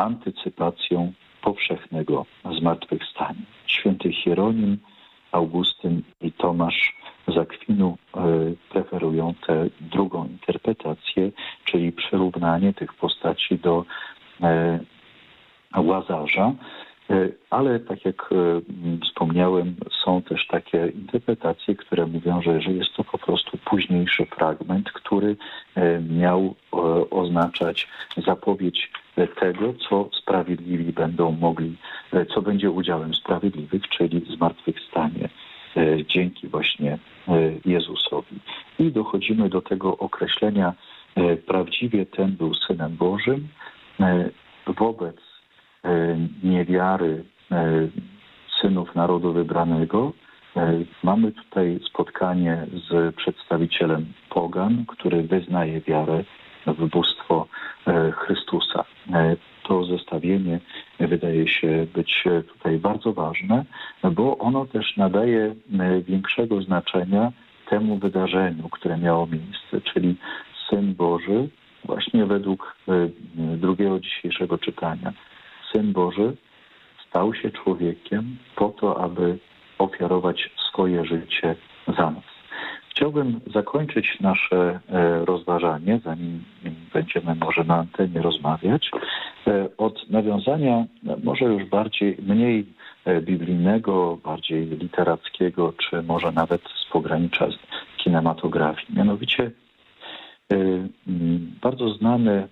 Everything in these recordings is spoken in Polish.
antycypacją powszechnego zmartwychwstania. Święty Hieronim, Augustyn i Tomasz z Akwinu e, preferują tę drugą interpretację, czyli przyrównanie tych postaci do e, Łazarza, e, ale tak jak wspomniałem, są też takie interpretacje, które mówią, że jest to po prostu późniejszy fragment, który miał oznaczać zapowiedź tego, co sprawiedliwi będą mogli, co będzie udziałem sprawiedliwych, czyli zmartwychwstanie E, dzięki właśnie e, Jezusowi. I dochodzimy do tego określenia, e, prawdziwie ten był Synem Bożym, wobec niewiary synów narodu wybranego. Mamy tutaj spotkanie z przedstawicielem Pogan, który wyznaje wiarę w bóstwo Chrystusa to zestawienie wydaje się być tutaj bardzo ważne, bo ono też nadaje e, większego znaczenia temu wydarzeniu, które miało miejsce, czyli Syn Boży, właśnie według e, drugiego dzisiejszego czytania. Syn Boży stał się człowiekiem po to, aby ofiarować swoje życie za nas. Chciałbym zakończyć nasze e, rozważanie, zanim będziemy może na antenie rozmawiać, e, od nawiązania może już bardziej, mniej e, biblijnego, bardziej literackiego, czy może nawet z pogranicza kinematografii. Mianowicie bardzo znany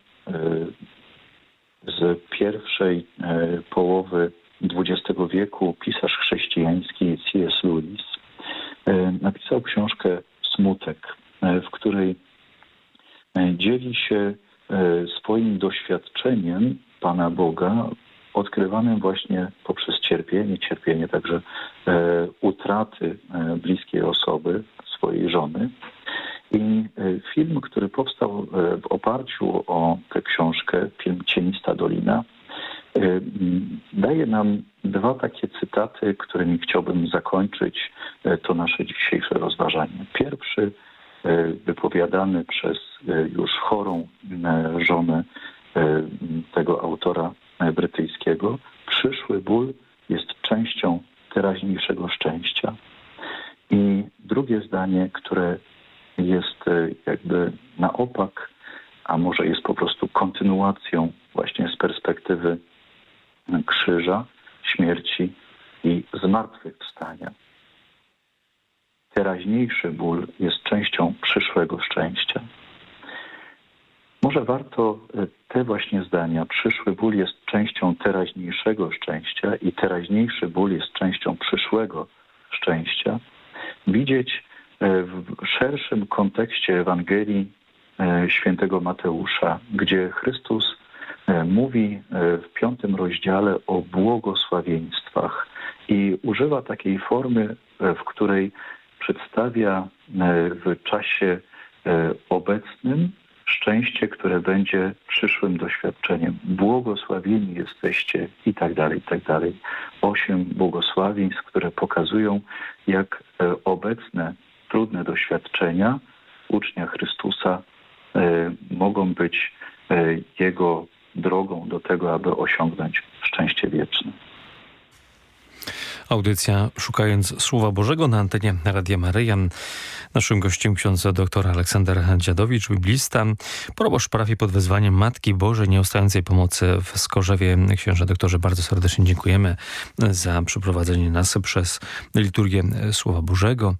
z pierwszej połowy XX wieku pisarz chrześcijański C.S. Lewis napisał książkę się e, swoim doświadczeniem Pana Boga, odkrywanym właśnie poprzez cierpienie, cierpienie także utraty bliskiej osoby, swojej żony. I film, który powstał w oparciu o tę książkę, film Cienista Dolina, daje nam dwa takie cytaty, którymi chciałbym zakończyć e, to nasze dzisiejsze rozważanie. Pierwszy e, wypowiadany przez e, już chorą żonę tego autora brytyjskiego. Przyszły ból jest częścią teraźniejszego szczęścia. I drugie zdanie, które jest jakby na opak, a może jest po prostu kontynuacją właśnie z perspektywy krzyża, śmierci i zmartwychwstania. Teraźniejszy ból jest częścią przyszłego szczęścia. Może warto e, te właśnie zdania. Przyszły ból jest częścią teraźniejszego szczęścia i teraźniejszy ból jest częścią przyszłego szczęścia. Widzieć e, w szerszym kontekście Ewangelii e, świętego Mateusza, gdzie Chrystus mówi w piątym rozdziale o błogosławieństwach i używa takiej formy, w której przedstawia w czasie obecnym szczęście, które będzie przyszłym doświadczeniem. Błogosławieni jesteście i tak dalej, i tak dalej. Osiem błogosławieństw, które pokazują, jak obecne, trudne doświadczenia ucznia Chrystusa mogą być jego drogą do tego, aby osiągnąć szczęście wieczne. Audycja Szukając Słowa Bożego na antenie Radia Maryjan. Naszym gościem ksiądz dr Aleksander Dziadowicz, biblista, proboszcz parafii pod wezwaniem Matki Bożej Nieustającej Pomocy w Skorzewie. Księże doktorze, bardzo serdecznie dziękujemy za przeprowadzenie nas przez liturgię Słowa Bożego.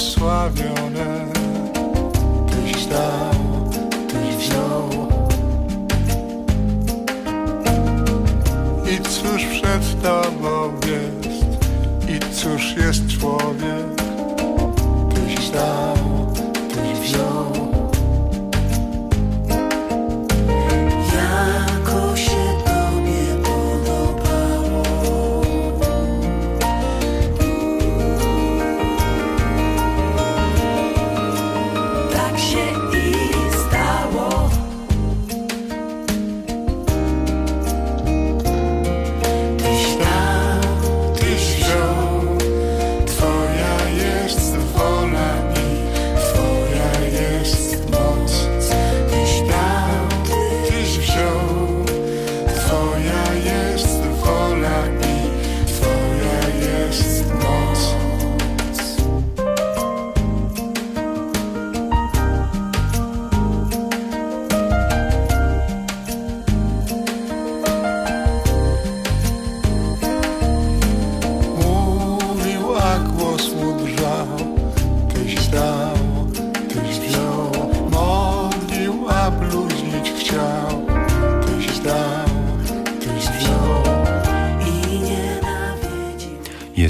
błogosławione.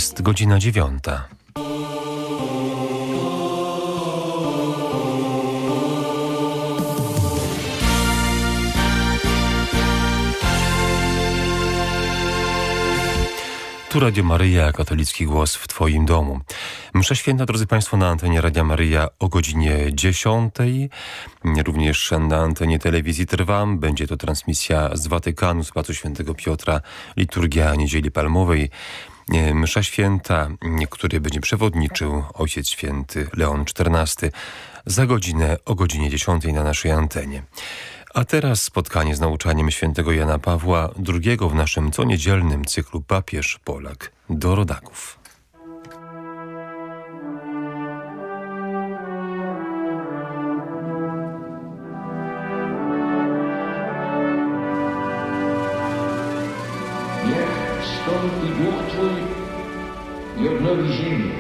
Jest godzina dziewiąta. Tu Radio Maryja, katolicki głos w Twoim domu. Msza święta, drodzy Państwo, na antenie Radia Maryja o godzinie 10. Również na antenie telewizji Trwam. Będzie to transmisja z Watykanu, z Pacu Świętego Piotra, liturgia Niedzieli Palmowej. Msza święta, który będzie przewodniczył Ojciec Święty Leon XIV za godzinę o godzinie 10 na naszej antenie. A teraz spotkanie z nauczaniem świętego Jana Pawła II w naszym co niedzielnym cyklu Papież Polak do rodaków. novo gênio.